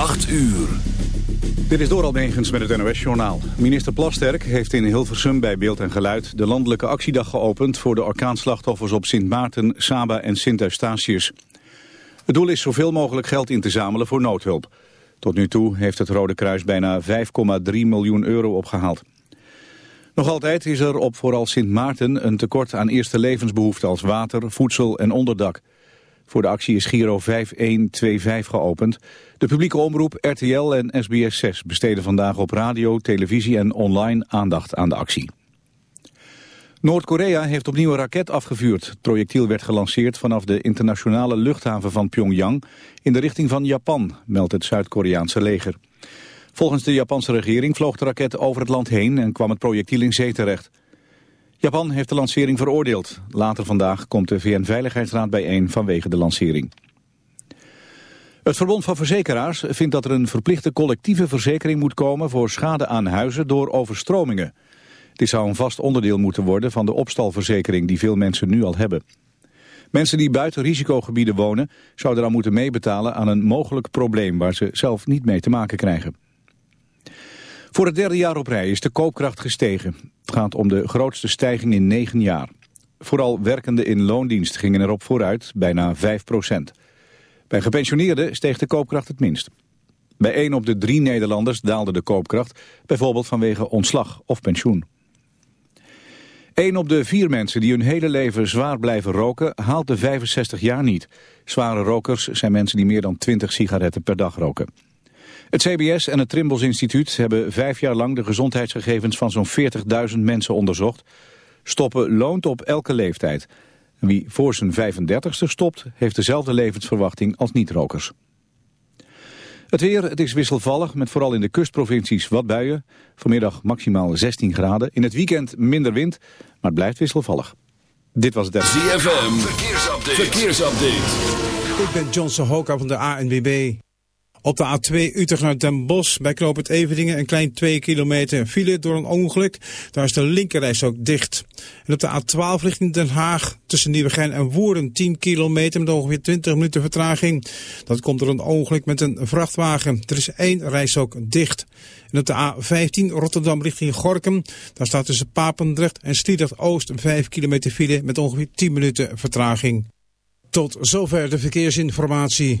8 uur. Dit is door Almegens met het NOS-journaal. Minister Plasterk heeft in Hilversum bij Beeld en Geluid... de landelijke actiedag geopend voor de orkaanslachtoffers op Sint Maarten, Saba en Sint Eustatius. Het doel is zoveel mogelijk geld in te zamelen voor noodhulp. Tot nu toe heeft het Rode Kruis bijna 5,3 miljoen euro opgehaald. Nog altijd is er op vooral Sint Maarten een tekort aan eerste levensbehoeften als water, voedsel en onderdak. Voor de actie is Giro 5125 geopend. De publieke omroep RTL en SBS 6 besteden vandaag op radio, televisie en online aandacht aan de actie. Noord-Korea heeft opnieuw een raket afgevuurd. Het projectiel werd gelanceerd vanaf de internationale luchthaven van Pyongyang in de richting van Japan, meldt het Zuid-Koreaanse leger. Volgens de Japanse regering vloog de raket over het land heen en kwam het projectiel in zee terecht. Japan heeft de lancering veroordeeld. Later vandaag komt de VN-veiligheidsraad bijeen vanwege de lancering. Het Verbond van Verzekeraars vindt dat er een verplichte collectieve verzekering moet komen voor schade aan huizen door overstromingen. Dit zou een vast onderdeel moeten worden van de opstalverzekering die veel mensen nu al hebben. Mensen die buiten risicogebieden wonen zouden dan moeten meebetalen aan een mogelijk probleem waar ze zelf niet mee te maken krijgen. Voor het derde jaar op rij is de koopkracht gestegen. Het gaat om de grootste stijging in negen jaar. Vooral werkenden in loondienst gingen erop vooruit, bijna 5 procent. Bij gepensioneerden steeg de koopkracht het minst. Bij één op de drie Nederlanders daalde de koopkracht, bijvoorbeeld vanwege ontslag of pensioen. Een op de vier mensen die hun hele leven zwaar blijven roken haalt de 65 jaar niet. Zware rokers zijn mensen die meer dan 20 sigaretten per dag roken. Het CBS en het Trimbos Instituut hebben vijf jaar lang de gezondheidsgegevens van zo'n 40.000 mensen onderzocht. Stoppen loont op elke leeftijd. Wie voor zijn 35ste stopt, heeft dezelfde levensverwachting als niet-rokers. Het weer, het is wisselvallig, met vooral in de kustprovincies wat buien. Vanmiddag maximaal 16 graden. In het weekend minder wind, maar het blijft wisselvallig. Dit was het... ZFM, verkeersupdate. verkeersupdate. Ik ben John Sohoka van de ANWB. Op de A2 Utrecht naar Den Bosch bij knooppunt Everdingen een klein 2 kilometer file door een ongeluk. Daar is de linkerreis ook dicht. En op de A12 richting Den Haag tussen Nieuwegein en Woerden 10 kilometer met ongeveer 20 minuten vertraging. Dat komt door een ongeluk met een vrachtwagen. Er is één reis ook dicht. En op de A15 Rotterdam richting Gorkum. Daar staat tussen Papendrecht en Sliedrecht Oost 5 kilometer file met ongeveer 10 minuten vertraging. Tot zover de verkeersinformatie.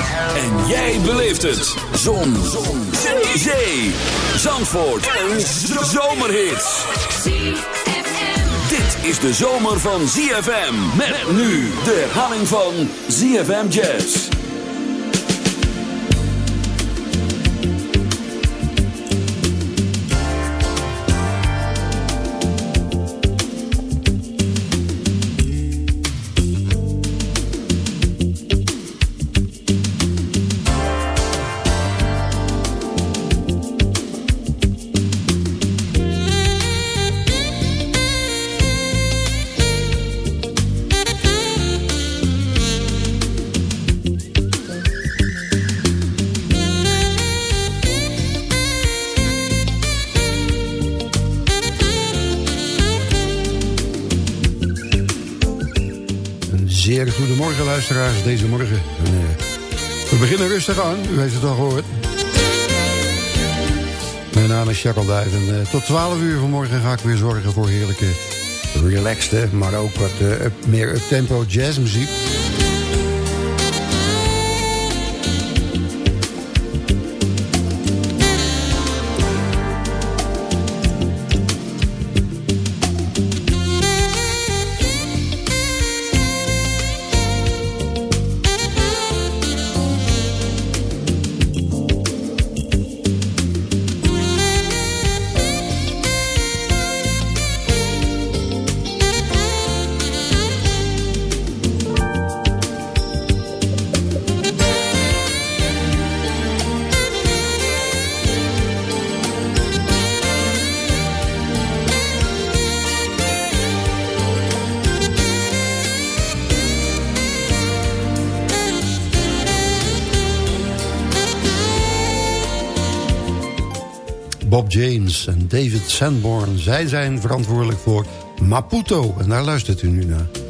En jij beleeft het. Zon. Zon. Zee. Zandvoort. Een zomerhit. Dit is de zomer van ZFM. Met nu de herhaling van ZFM Jazz. Deze morgen. En, uh, we beginnen rustig aan, u heeft het al gehoord. Mijn naam is Jacques Duijf en uh, tot 12 uur vanmorgen ga ik weer zorgen voor heerlijke, relaxed, maar ook wat up, meer up-tempo jazzmuziek. David Sanborn. Zij zijn verantwoordelijk voor Maputo. En daar luistert u nu naar.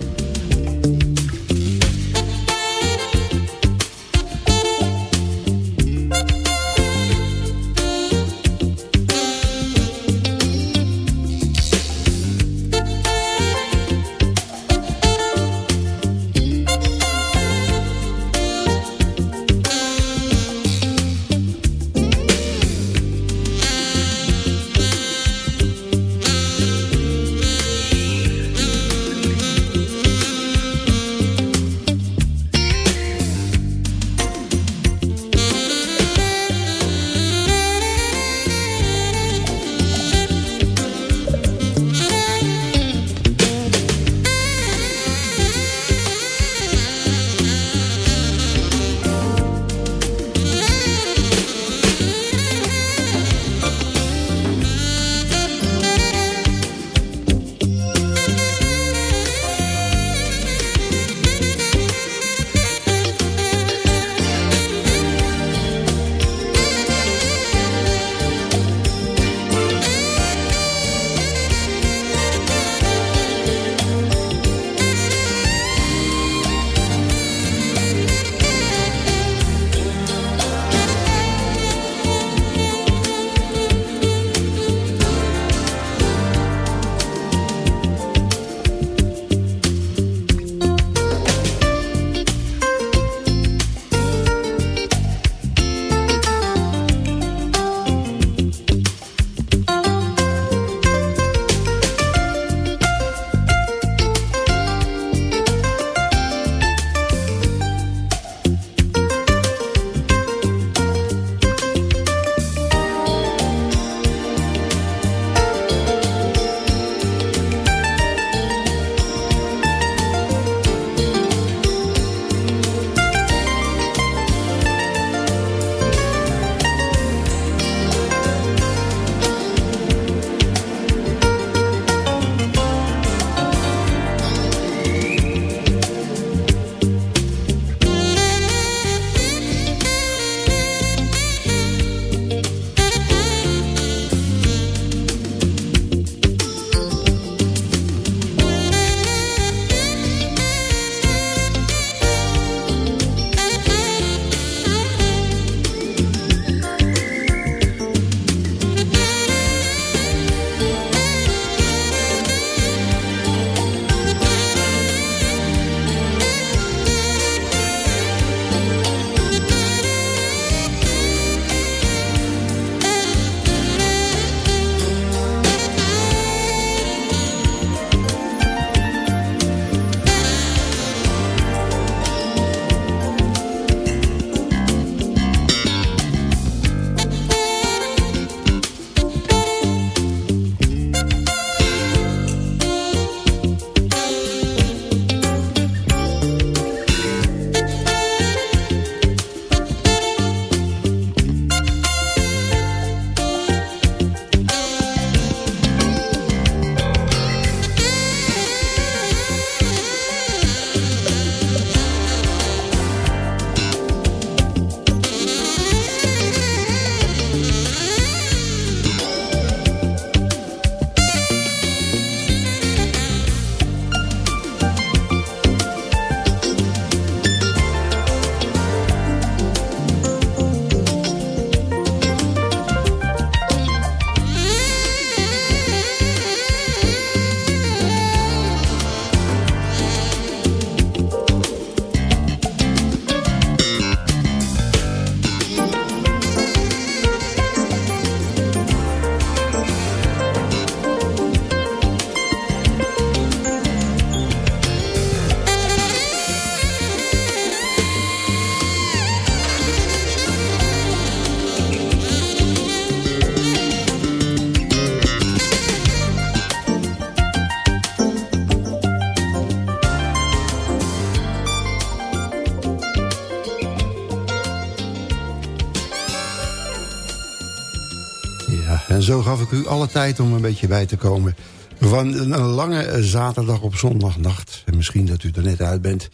Zo gaf ik u alle tijd om een beetje bij te komen... van een lange zaterdag op zondagnacht. En misschien dat u er net uit bent.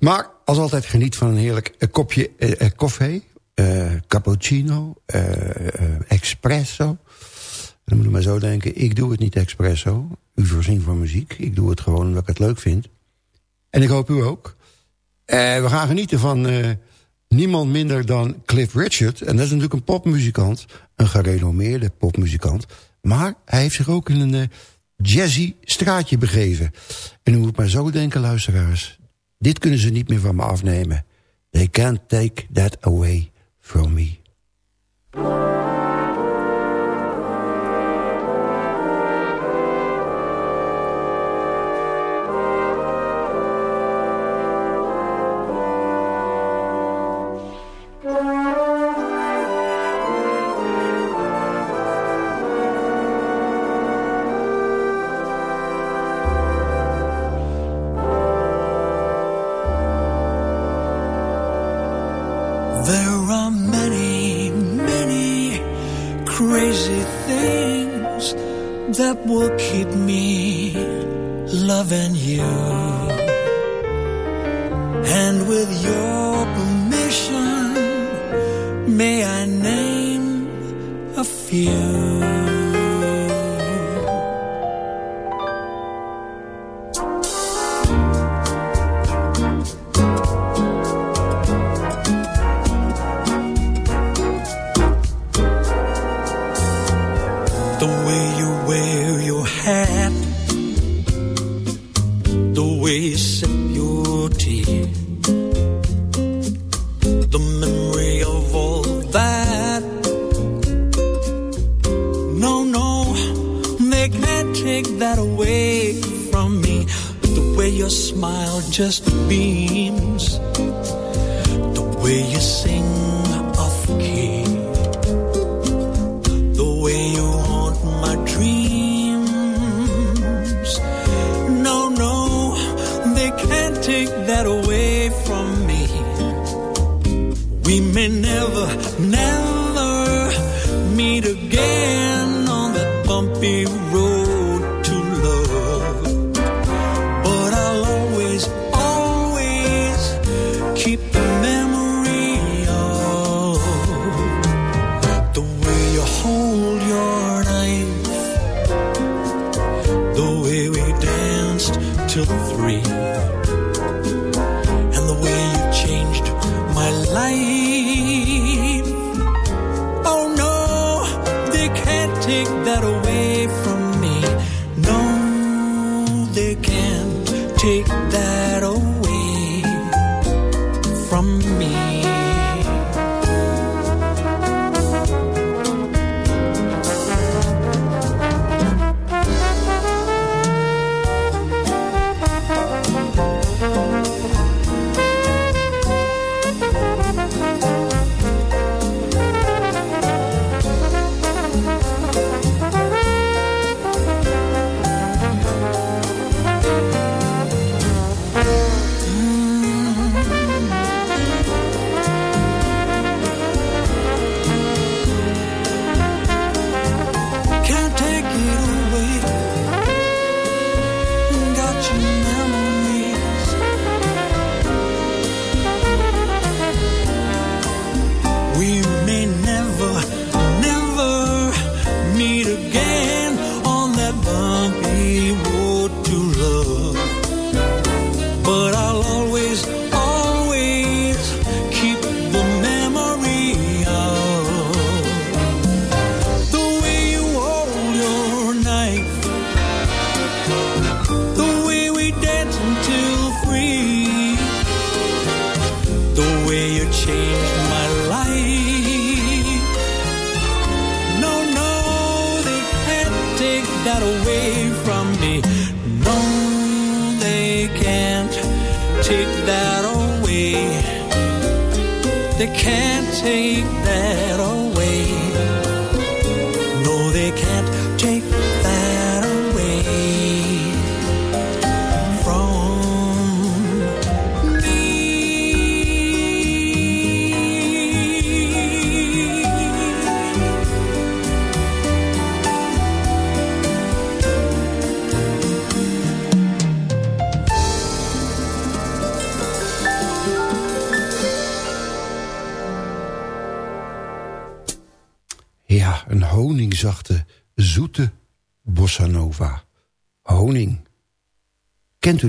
Maar als altijd geniet van een heerlijk kopje eh, koffie... Uh, cappuccino, uh, espresso. Dan moet je maar zo denken, ik doe het niet espresso. U voorzien van muziek. Ik doe het gewoon omdat ik het leuk vind. En ik hoop u ook. we gaan genieten van niemand minder dan Cliff Richard. En dat is natuurlijk een popmuzikant. Een gerenommeerde popmuzikant. Maar hij heeft zich ook in een jazzy straatje begeven. En u moet maar zo denken, luisteraars. Dit kunnen ze niet meer van me afnemen. They can't take that away from me.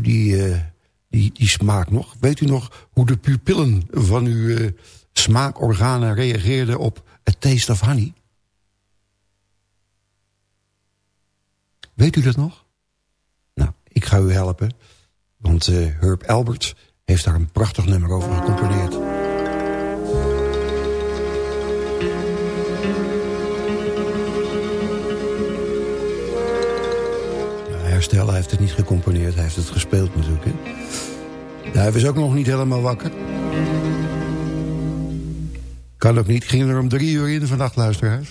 Die, uh, die, die smaak nog? Weet u nog hoe de pupillen van uw uh, smaakorganen reageerden op het taste of honey? Weet u dat nog? Nou, ik ga u helpen. Want uh, Herb Albert heeft daar een prachtig nummer over gecomponeerd. Herstel heeft het niet gecomponeerd, hij heeft het gespeeld natuurlijk. Hij is ook nog niet helemaal wakker. Kan ook niet, ging er om drie uur in vannacht, luisteraars.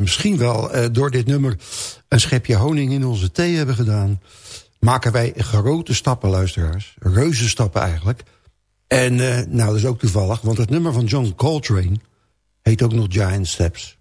Misschien wel uh, door dit nummer een schepje honing in onze thee hebben gedaan... maken wij grote stappen, luisteraars. Reuze stappen eigenlijk. En uh, nou, dat is ook toevallig, want het nummer van John Coltrane... heet ook nog Giant Steps.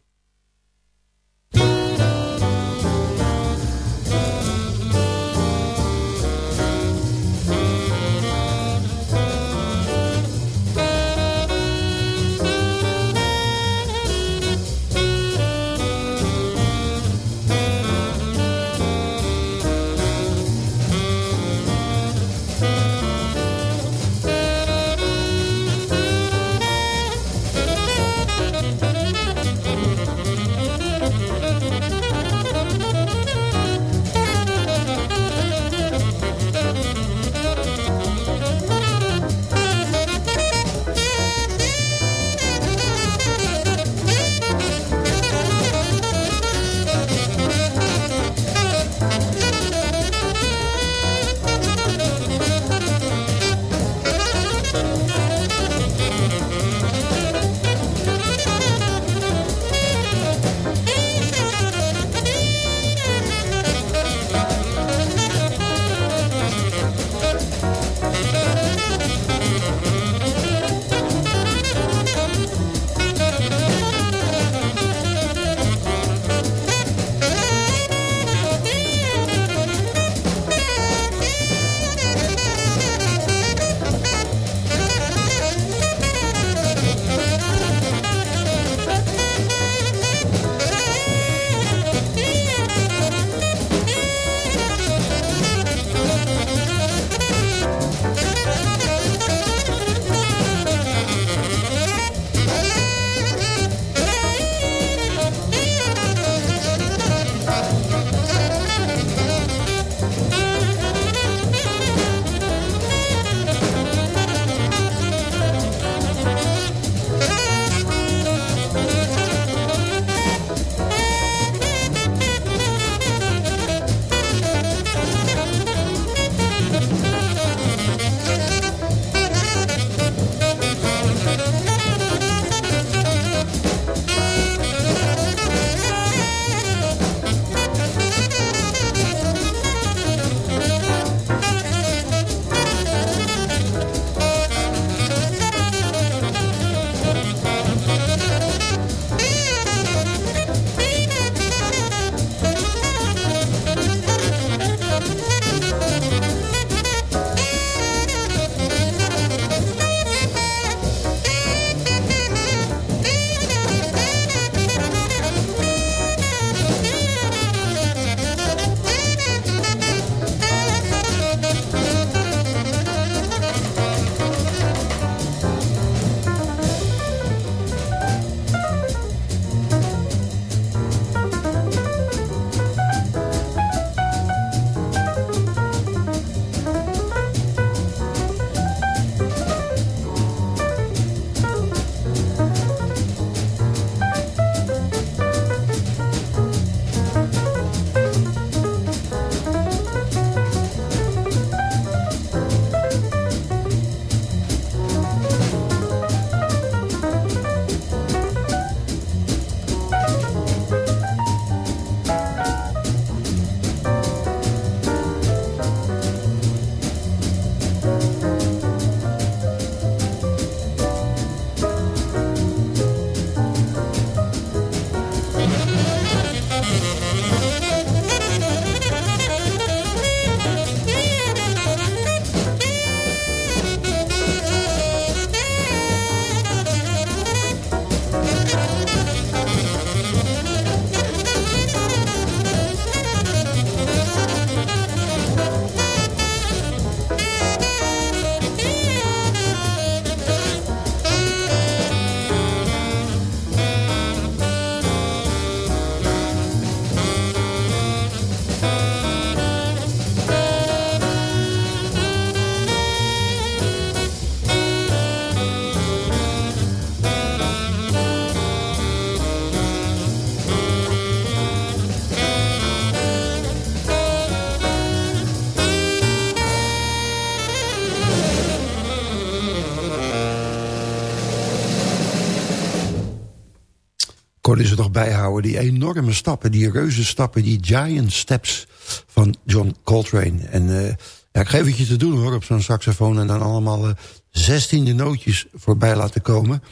Konden ze nog bijhouden. Die enorme stappen, die reuze stappen, die giant steps van John Coltrane. En uh, ja, ik geef het je te doen hoor, op zo'n saxofoon. En dan allemaal uh, zestiende nootjes voorbij laten komen.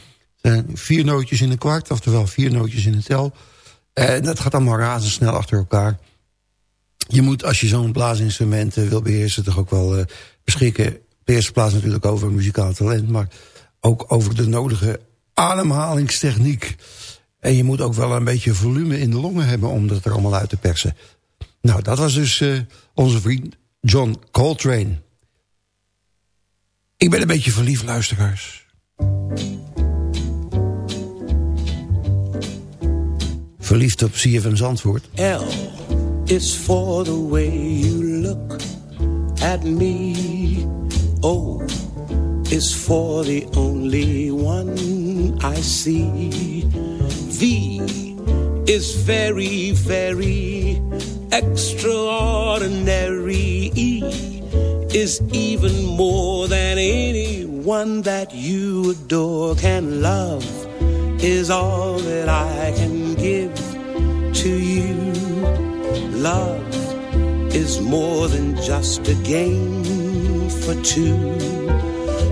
vier nootjes in een kwart, oftewel vier nootjes in een tel. En dat gaat allemaal razendsnel achter elkaar. Je moet, als je zo'n blaasinstrument wil beheersen... toch ook wel beschikken. Op de eerste plaats natuurlijk over muzikaal talent... maar ook over de nodige ademhalingstechniek. En je moet ook wel een beetje volume in de longen hebben... om dat er allemaal uit te persen. Nou, dat was dus uh, onze vriend John Coltrane. Ik ben een beetje verliefd, luisteraars. Verliefd op CFM Zandvoort. L is for the way you look at me. O is for the only one I see. V is very, very extraordinary. E is even more than anyone that you adore can love is all that I can give to you. Love is more than just a game for two.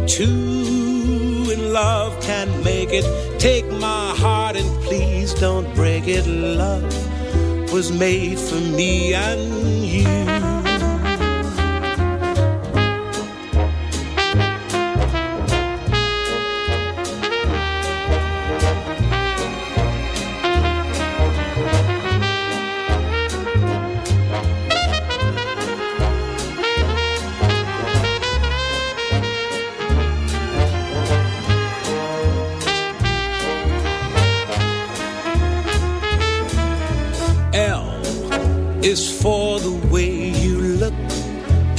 Two in love can make it. Take my heart and please don't break it. Love was made for me and you.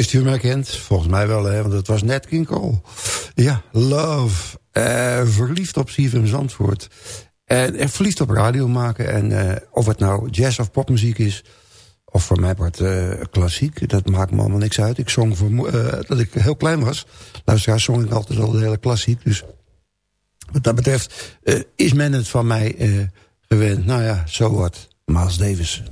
Heeft u hem herkend? Volgens mij wel, hè, want het was net King Cole. Ja, Love. Uh, verliefd op Steven Zandvoort. En uh, verliefd op radio maken. En uh, of het nou jazz of popmuziek is... of voor mij part klassiek, dat maakt me allemaal niks uit. Ik zong voor, dat ik heel klein was. Luisteraars zong ik altijd al de hele klassiek. Dus wat dat betreft is men het van mij gewend. Nou ja, zo wat. Miles Davis.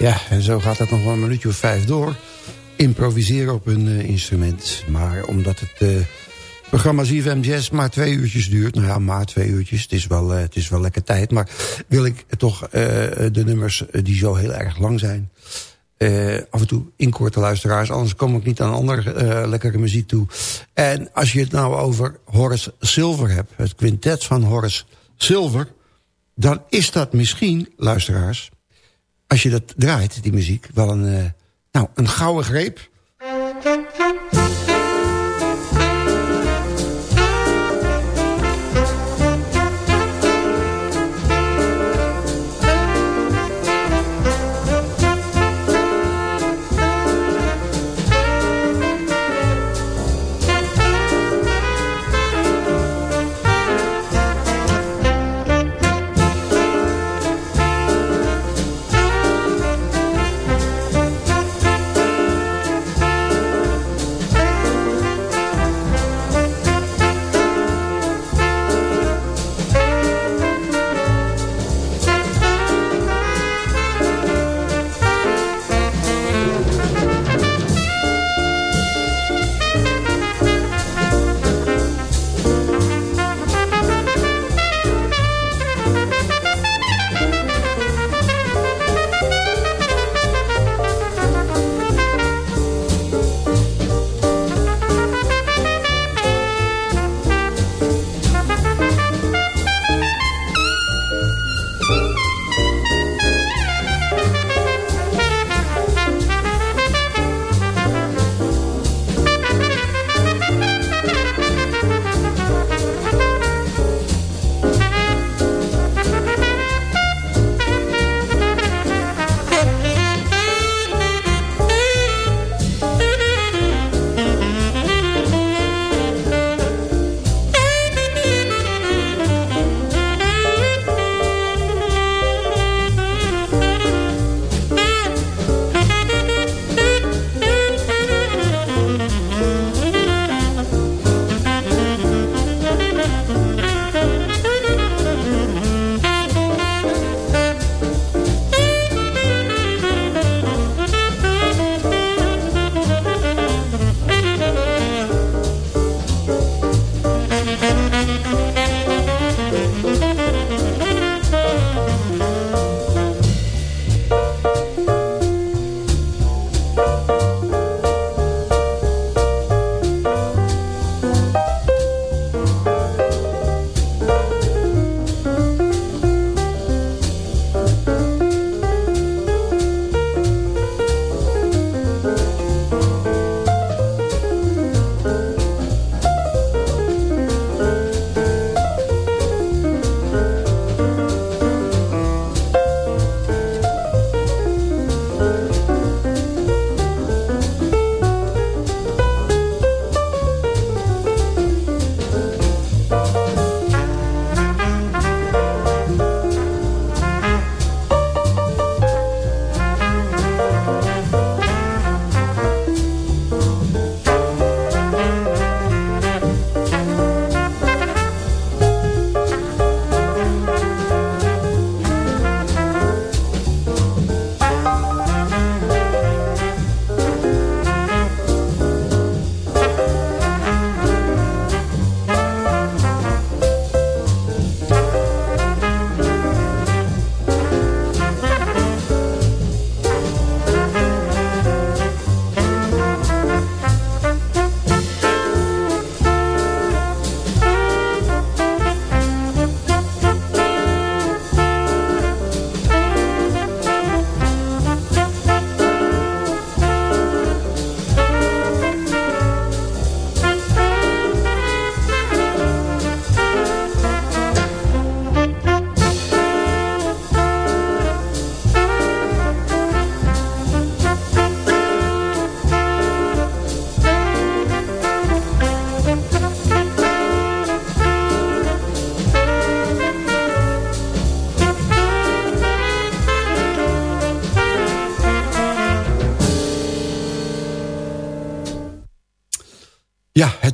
Ja, en zo gaat het nog wel een minuutje of vijf door. Improviseren op een uh, instrument. Maar omdat het uh, programma ZFM Jazz maar twee uurtjes duurt... nou ja, maar twee uurtjes, het is wel, uh, het is wel lekker tijd... maar wil ik toch de nummers die zo heel erg lang zijn... af en toe inkorte luisteraars, anders kom ik niet aan andere lekkere muziek toe. En als je het nou over Horace Silver hebt... het quintet van Horace Silver... dan is dat misschien, luisteraars als je dat draait, die muziek, wel een, uh, nou, een gouden greep.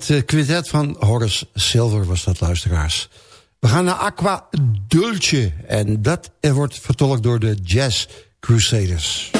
Het uh, quintet van Horace Silver was dat, luisteraars. We gaan naar Aqua Dulce. En dat wordt vertolkt door de Jazz Crusaders.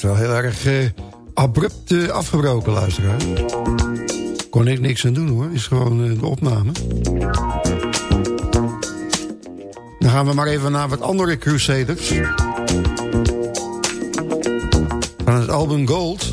Werd wel heel erg uh, abrupt uh, afgebroken, luisteraar. Kon ik niks aan doen hoor, is gewoon uh, de opname. Dan gaan we maar even naar wat andere Crusaders. Van het album Gold...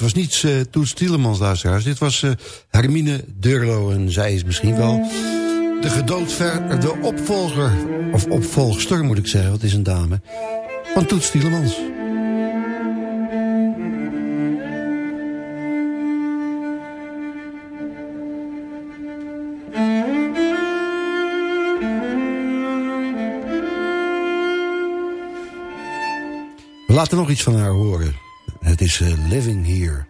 het was niet uh, Toets Tielemans, luisteraars. Dit was uh, Hermine Durlo en zij is misschien wel de gedoodver... de opvolger, of opvolgster moet ik zeggen, wat is een dame... van Toets Tielemans. We laten nog iets van haar horen. Is uh, Living Here.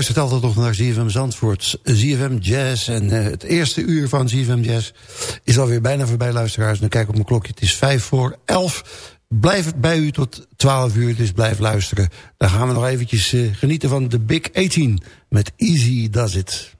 Luistert altijd nog naar ZFM Zandvoort, ZFM Jazz. En uh, het eerste uur van ZFM Jazz is alweer bijna voorbij, luisteraars. Dan kijk op mijn klokje, het is vijf voor elf. Blijf bij u tot 12 uur, dus blijf luisteren. Dan gaan we nog eventjes uh, genieten van de Big 18 met Easy Does It.